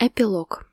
Эпилог.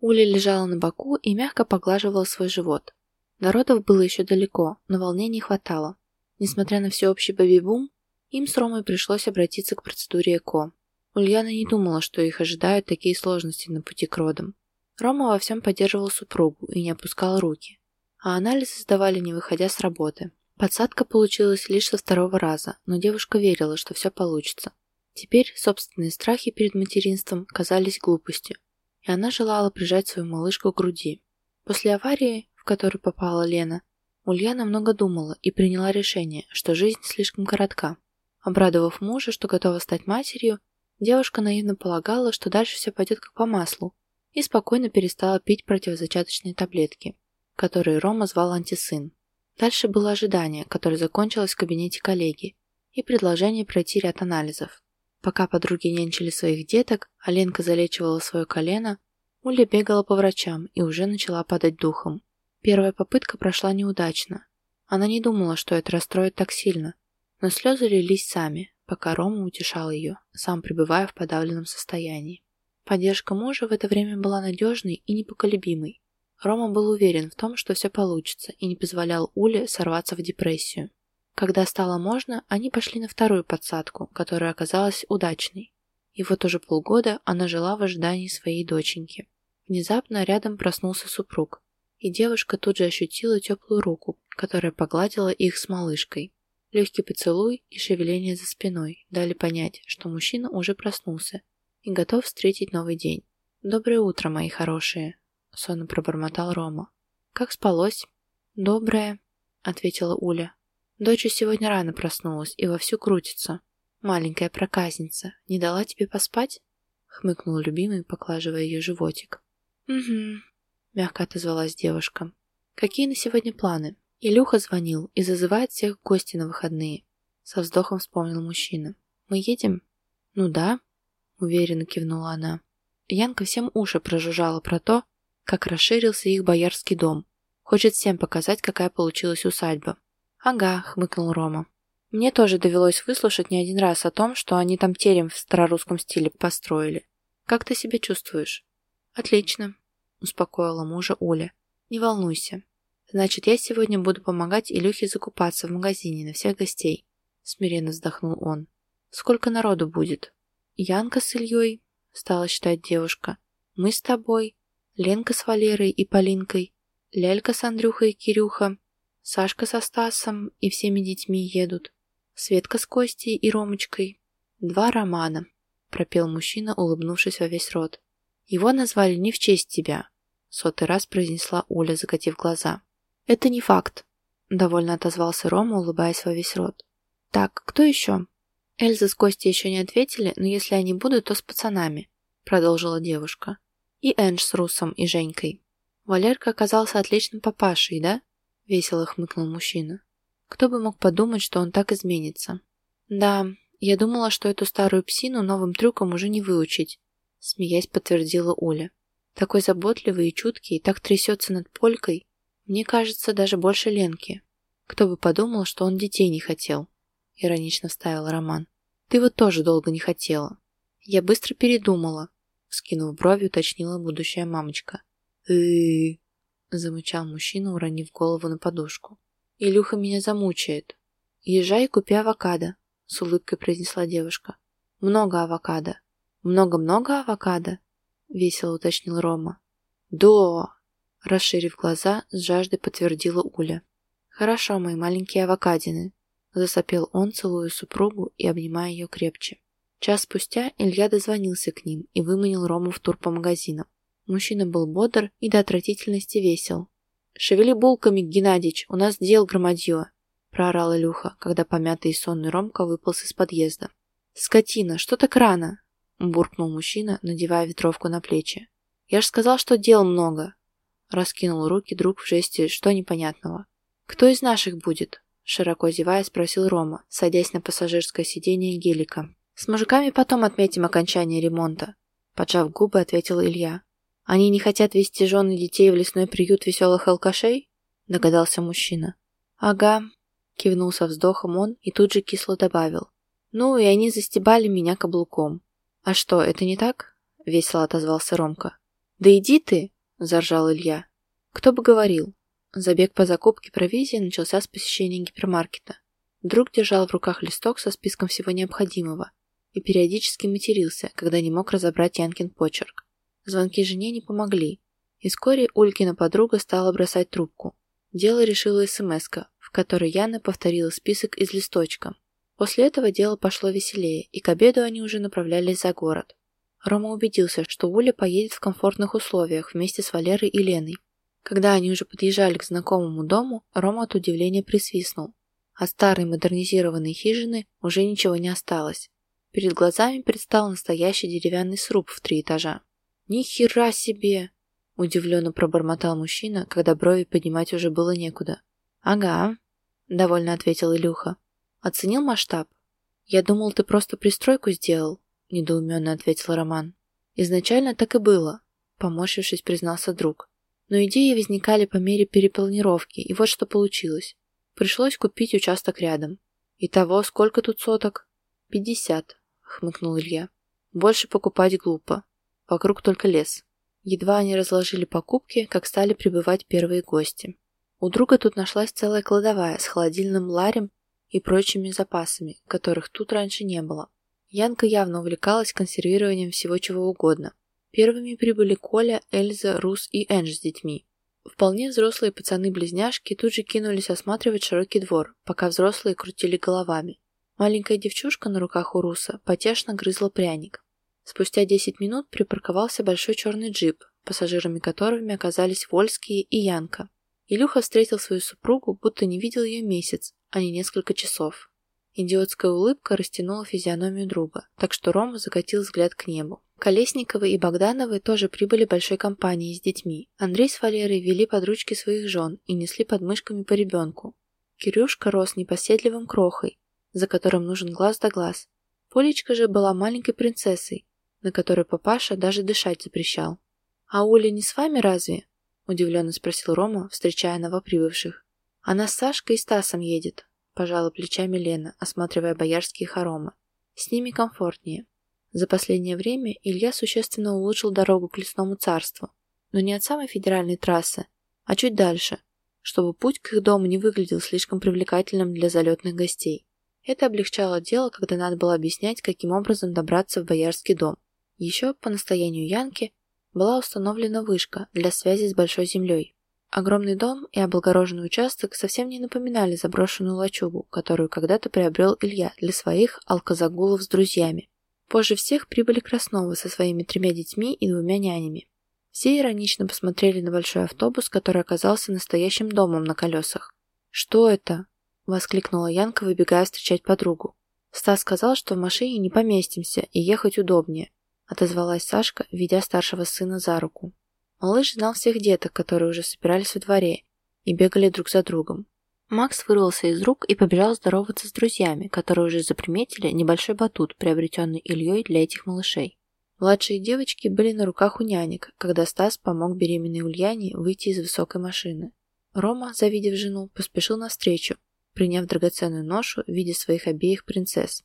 Уля лежала на боку и мягко поглаживала свой живот. Народов было еще далеко, но волнений хватало. Несмотря на всеобщий бэби-бум, им с Ромой пришлось обратиться к процедуре ЭКО. Ульяна не думала, что их ожидают такие сложности на пути к родам. Рома во всем поддерживал супругу и не опускал руки. А анализы сдавали, не выходя с работы. Подсадка получилась лишь со второго раза, но девушка верила, что все получится. Теперь собственные страхи перед материнством казались глупостью, и она желала прижать свою малышку к груди. После аварии, в которую попала Лена, Ульяна много думала и приняла решение, что жизнь слишком коротка. Обрадовав мужа, что готова стать матерью, девушка наивно полагала, что дальше все пойдет как по маслу, и спокойно перестала пить противозачаточные таблетки, которые Рома звал антисын. Дальше было ожидание, которое закончилось в кабинете коллеги, и предложение пройти ряд анализов. Пока подруги нянчили своих деток, а Ленка залечивала свое колено, Уля бегала по врачам и уже начала падать духом. Первая попытка прошла неудачно. Она не думала, что это расстроит так сильно, но слезы лились сами, пока Рома утешал ее, сам пребывая в подавленном состоянии. Поддержка мужа в это время была надежной и непоколебимой. Рома был уверен в том, что все получится, и не позволял Уле сорваться в депрессию. Когда стало можно, они пошли на вторую подсадку, которая оказалась удачной. И вот уже полгода она жила в ожидании своей доченьки. Внезапно рядом проснулся супруг, и девушка тут же ощутила теплую руку, которая погладила их с малышкой. Легкий поцелуй и шевеление за спиной дали понять, что мужчина уже проснулся и готов встретить новый день. «Доброе утро, мои хорошие!» — сонно пробормотал Рома. «Как спалось?» «Доброе», — ответила Уля. «Дочь сегодня рано проснулась и вовсю крутится. Маленькая проказница, не дала тебе поспать?» — хмыкнул любимый, поклаживая ее животик. «Угу», — мягко отозвалась девушка. «Какие на сегодня планы?» Илюха звонил и зазывает всех в гости на выходные. Со вздохом вспомнил мужчина. «Мы едем?» «Ну да», — уверенно кивнула она. Янка всем уши прожужжала про то, как расширился их боярский дом. Хочет всем показать, какая получилась усадьба. «Ага», — хмыкнул Рома. «Мне тоже довелось выслушать не один раз о том, что они там терем в старорусском стиле построили. Как ты себя чувствуешь?» «Отлично», — успокоила мужа Оля. «Не волнуйся. Значит, я сегодня буду помогать Илюхе закупаться в магазине на всех гостей», — смиренно вздохнул он. «Сколько народу будет?» «Янка с Ильей», — стала считать девушка. «Мы с тобой, Ленка с Валерой и Полинкой, Лялька с Андрюхой и Кирюха, Сашка со Стасом и всеми детьми едут, Светка с Костей и Ромочкой. Два романа, пропел мужчина, улыбнувшись во весь рот. Его назвали не в честь тебя, сотый раз произнесла Оля, закатив глаза. Это не факт, довольно отозвался Рома, улыбаясь во весь рот. Так, кто еще? Эльза с Костей еще не ответили, но если они будут, то с пацанами, продолжила девушка. И Эндж с Русом и Женькой. Валерка оказался отличным папашей, да? Весело хмыкнул мужчина. Кто бы мог подумать, что он так изменится? Да, я думала, что эту старую псину новым трюком уже не выучить. Смеясь, подтвердила Оля. Такой заботливый и чуткий, так трясется над полькой. Мне кажется, даже больше Ленки. Кто бы подумал, что он детей не хотел. Иронично вставил Роман. Ты вот тоже долго не хотела. Я быстро передумала. Скинув брови, уточнила будущая мамочка. э замычал мужчина, уронив голову на подушку. «Илюха меня замучает. Езжай и купи авокадо», — с улыбкой произнесла девушка. «Много авокадо». «Много-много авокадо?» — весело уточнил Рома. «Да!» — расширив глаза, с жаждой подтвердила Уля. «Хорошо, мои маленькие авокадины», — засопел он, целуя супругу и обнимая ее крепче. Час спустя Илья дозвонился к ним и выманил Рому в тур по магазинам. Мужчина был бодр и до отвратительности весел. «Шевели булками, Геннадич, у нас дел громадье!» – проорал Илюха, когда помятый и сонный Ромка выполз из подъезда. «Скотина, что так рано?» – буркнул мужчина, надевая ветровку на плечи. «Я ж сказал, что дел много!» – раскинул руки друг в жесте «что непонятного». «Кто из наших будет?» – широко зевая спросил Рома, садясь на пассажирское сиденье гелика. «С мужиками потом отметим окончание ремонта», – поджав губы, ответил Илья. «Они не хотят вести жен и детей в лесной приют веселых алкашей?» – догадался мужчина. «Ага», – кивнул со вздохом он и тут же кисло добавил. «Ну, и они застебали меня каблуком». «А что, это не так?» – весело отозвался Ромка. «Да иди ты!» – заржал Илья. Кто бы говорил. Забег по закупке провизии начался с посещения гипермаркета. Друг держал в руках листок со списком всего необходимого и периодически матерился, когда не мог разобрать Янкин почерк. Звонки жене не помогли, и вскоре Улькина подруга стала бросать трубку. Дело решила смс в которой Яна повторила список из листочка. После этого дело пошло веселее, и к обеду они уже направлялись за город. Рома убедился, что Уля поедет в комфортных условиях вместе с Валерой и Леной. Когда они уже подъезжали к знакомому дому, Рома от удивления присвистнул. От старой модернизированной хижины уже ничего не осталось. Перед глазами предстал настоящий деревянный сруб в три этажа. «Ни хера себе!» – удивленно пробормотал мужчина, когда брови поднимать уже было некуда. «Ага», – довольно ответил Илюха. «Оценил масштаб?» «Я думал, ты просто пристройку сделал», – недоуменно ответил Роман. «Изначально так и было», – поморщившись, признался друг. «Но идеи возникали по мере перепланировки, и вот что получилось. Пришлось купить участок рядом. Итого, сколько тут соток? Пятьдесят, хмыкнул Илья. Больше покупать глупо. Вокруг только лес. Едва они разложили покупки, как стали прибывать первые гости. У друга тут нашлась целая кладовая с холодильным ларем и прочими запасами, которых тут раньше не было. Янка явно увлекалась консервированием всего чего угодно. Первыми прибыли Коля, Эльза, Рус и Эндж с детьми. Вполне взрослые пацаны-близняшки тут же кинулись осматривать широкий двор, пока взрослые крутили головами. Маленькая девчушка на руках у Руса потешно грызла пряник. Спустя 10 минут припарковался большой черный джип, пассажирами которыми оказались Вольские и Янка. Илюха встретил свою супругу, будто не видел ее месяц, а не несколько часов. Идиотская улыбка растянула физиономию друга, так что Рома закатил взгляд к небу. Колесниковы и Богдановы тоже прибыли большой компанией с детьми. Андрей с Валерой вели под ручки своих жен и несли под мышками по ребенку. Кирюшка рос непоседливым крохой, за которым нужен глаз да глаз. Полечка же была маленькой принцессой, на которой папаша даже дышать запрещал. «А Оля не с вами разве?» – удивленно спросил Рома, встречая новоприбывших. «Она с Сашкой и Стасом едет», – пожала плечами Лена, осматривая боярские хоромы. «С ними комфортнее». За последнее время Илья существенно улучшил дорогу к лесному царству, но не от самой федеральной трассы, а чуть дальше, чтобы путь к их дому не выглядел слишком привлекательным для залетных гостей. Это облегчало дело, когда надо было объяснять, каким образом добраться в Боярский дом. Еще, по настоянию Янки, была установлена вышка для связи с Большой землей. Огромный дом и облагороженный участок совсем не напоминали заброшенную лачугу, которую когда-то приобрел Илья для своих алкозагулов с друзьями. Позже всех прибыли Красновы со своими тремя детьми и двумя нянями. Все иронично посмотрели на большой автобус, который оказался настоящим домом на колесах. «Что это?» – воскликнула Янка, выбегая встречать подругу. «Стас сказал, что в машине не поместимся и ехать удобнее», – отозвалась Сашка, ведя старшего сына за руку. Малыш знал всех деток, которые уже собирались во дворе и бегали друг за другом. Макс вырвался из рук и побежал здороваться с друзьями, которые уже заприметили небольшой батут, приобретенный Ильей для этих малышей. Младшие девочки были на руках у нянек, когда Стас помог беременной Ульяне выйти из высокой машины. Рома, завидев жену, поспешил навстречу, приняв драгоценную ношу в виде своих обеих принцесс.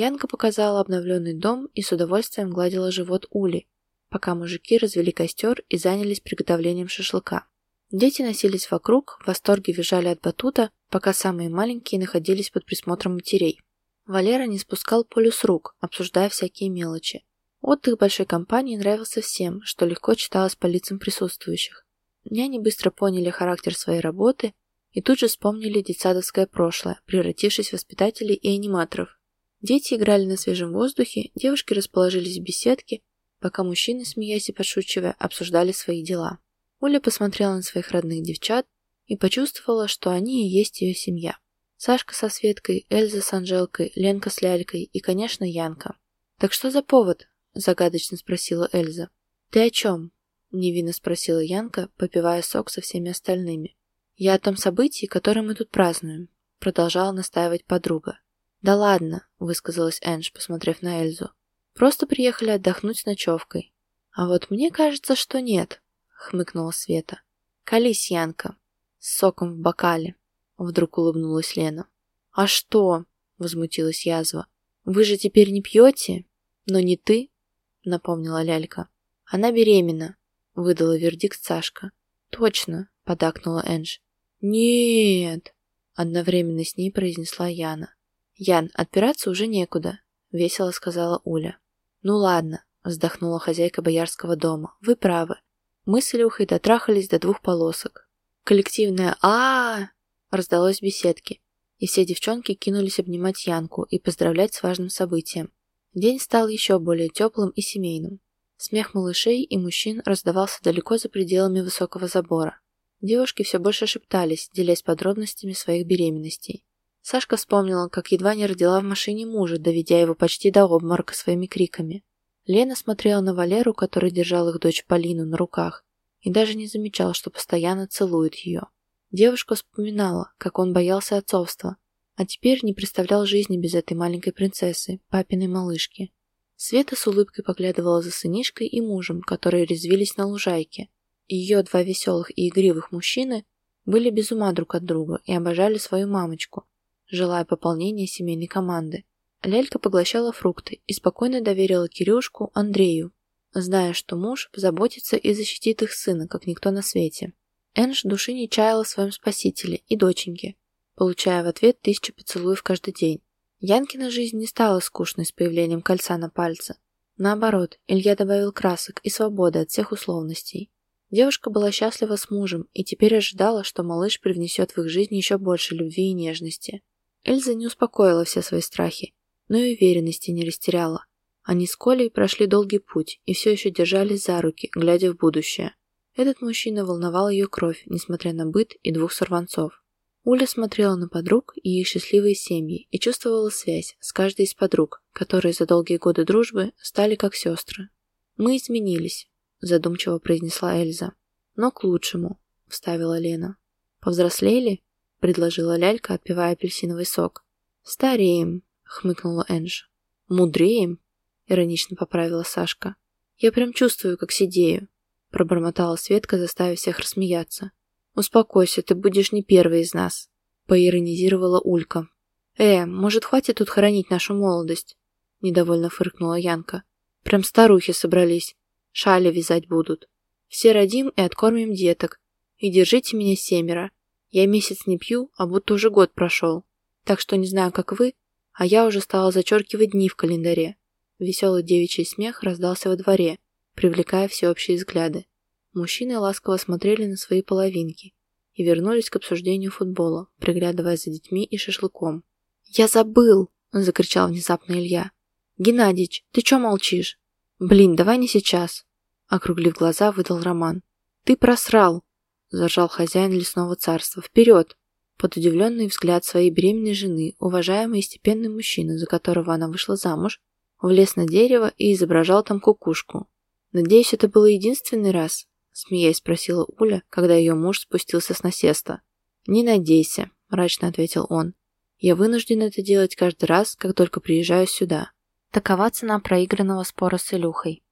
Янка показала обновленный дом и с удовольствием гладила живот Ули, пока мужики развели костер и занялись приготовлением шашлыка. Дети носились вокруг, в восторге визжали от батута, пока самые маленькие находились под присмотром матерей. Валера не спускал Полю с рук, обсуждая всякие мелочи. Отдых большой компании нравился всем, что легко читалось по лицам присутствующих. Няни быстро поняли характер своей работы и тут же вспомнили детсадовское прошлое, превратившись в воспитателей и аниматоров. Дети играли на свежем воздухе, девушки расположились в беседке, пока мужчины, смеясь и подшучивая, обсуждали свои дела. Оля посмотрела на своих родных девчат и почувствовала, что они и есть ее семья. Сашка со Светкой, Эльза с Анжелкой, Ленка с Лялькой и, конечно, Янка. «Так что за повод?» – загадочно спросила Эльза. «Ты о чем?» – невинно спросила Янка, попивая сок со всеми остальными. «Я о том событии, которое мы тут празднуем», – продолжала настаивать подруга. «Да ладно», – высказалась Эндж, посмотрев на Эльзу. «Просто приехали отдохнуть с ночевкой». «А вот мне кажется, что нет», хмыкнула Света. «Колись, Янка, с соком в бокале», — вдруг улыбнулась Лена. «А что?» — возмутилась язва. «Вы же теперь не пьете? Но не ты?» напомнила Лялька. «Она беременна», — выдала вердикт Сашка. «Точно», — подакнула Эндж. «Нет», — одновременно с ней произнесла Яна. «Ян, отпираться уже некуда», — весело сказала Уля. «Ну ладно», — вздохнула хозяйка боярского дома. «Вы правы. Мы с Илюхой дотрахались до двух полосок». Коллективное а, раздалось в беседке, и все девчонки кинулись обнимать Янку и поздравлять с важным событием. День стал еще более теплым и семейным. Смех малышей и мужчин раздавался далеко за пределами высокого забора. Девушки все больше шептались, делясь подробностями своих беременностей. Сашка вспомнила, как едва не родила в машине мужа, доведя его почти до обморока своими криками. Лена смотрела на Валеру, который держал их дочь Полину на руках, и даже не замечал, что постоянно целует ее. Девушка вспоминала, как он боялся отцовства, а теперь не представлял жизни без этой маленькой принцессы, папиной малышки. Света с улыбкой поглядывала за сынишкой и мужем, которые резвились на лужайке. Ее два веселых и игривых мужчины были без ума друг от друга и обожали свою мамочку, желая пополнения семейной команды. Лялька поглощала фрукты и спокойно доверила Кирюшку Андрею, зная, что муж позаботится и защитит их сына, как никто на свете. Энж души не чаяла в своем спасителе и доченьке, получая в ответ тысячу поцелуев каждый день. Янкина жизнь не стала скучной с появлением кольца на пальце. Наоборот, Илья добавил красок и свободы от всех условностей. Девушка была счастлива с мужем и теперь ожидала, что малыш привнесет в их жизнь еще больше любви и нежности. Эльза не успокоила все свои страхи, но и уверенности не растеряла. Они с Колей прошли долгий путь и все еще держались за руки, глядя в будущее. Этот мужчина волновал ее кровь, несмотря на быт и двух сорванцов. Уля смотрела на подруг и их счастливые семьи и чувствовала связь с каждой из подруг, которые за долгие годы дружбы стали как сестры. «Мы изменились», – задумчиво произнесла Эльза. «Но к лучшему», – вставила Лена. «Повзрослели?» – предложила Лялька, отпивая апельсиновый сок. «Стареем», – хмыкнула Энж. «Мудреем?» – иронично поправила Сашка. «Я прям чувствую, как сидею», – пробормотала Светка, заставив всех рассмеяться. «Успокойся, ты будешь не первый из нас», — поиронизировала Улька. «Э, может, хватит тут хоронить нашу молодость?» — недовольно фыркнула Янка. «Прям старухи собрались. Шали вязать будут. Все родим и откормим деток. И держите меня семеро. Я месяц не пью, а будто уже год прошел. Так что не знаю, как вы, а я уже стала зачеркивать дни в календаре». Веселый девичий смех раздался во дворе, привлекая всеобщие взгляды. Мужчины ласково смотрели на свои половинки и вернулись к обсуждению футбола, приглядывая за детьми и шашлыком. «Я забыл!» – закричал внезапно Илья. «Геннадич, ты чё молчишь?» «Блин, давай не сейчас!» Округлив глаза, выдал Роман. «Ты просрал!» – заржал хозяин лесного царства. «Вперед!» Под удивленный взгляд своей беременной жены, уважаемый и степенный мужчина, за которого она вышла замуж, влез на дерево и изображал там кукушку. Надеюсь, это был единственный раз, Смеясь спросила Уля, когда ее муж спустился с насеста. «Не надейся», – мрачно ответил он. «Я вынужден это делать каждый раз, как только приезжаю сюда». Такова цена проигранного спора с Илюхой.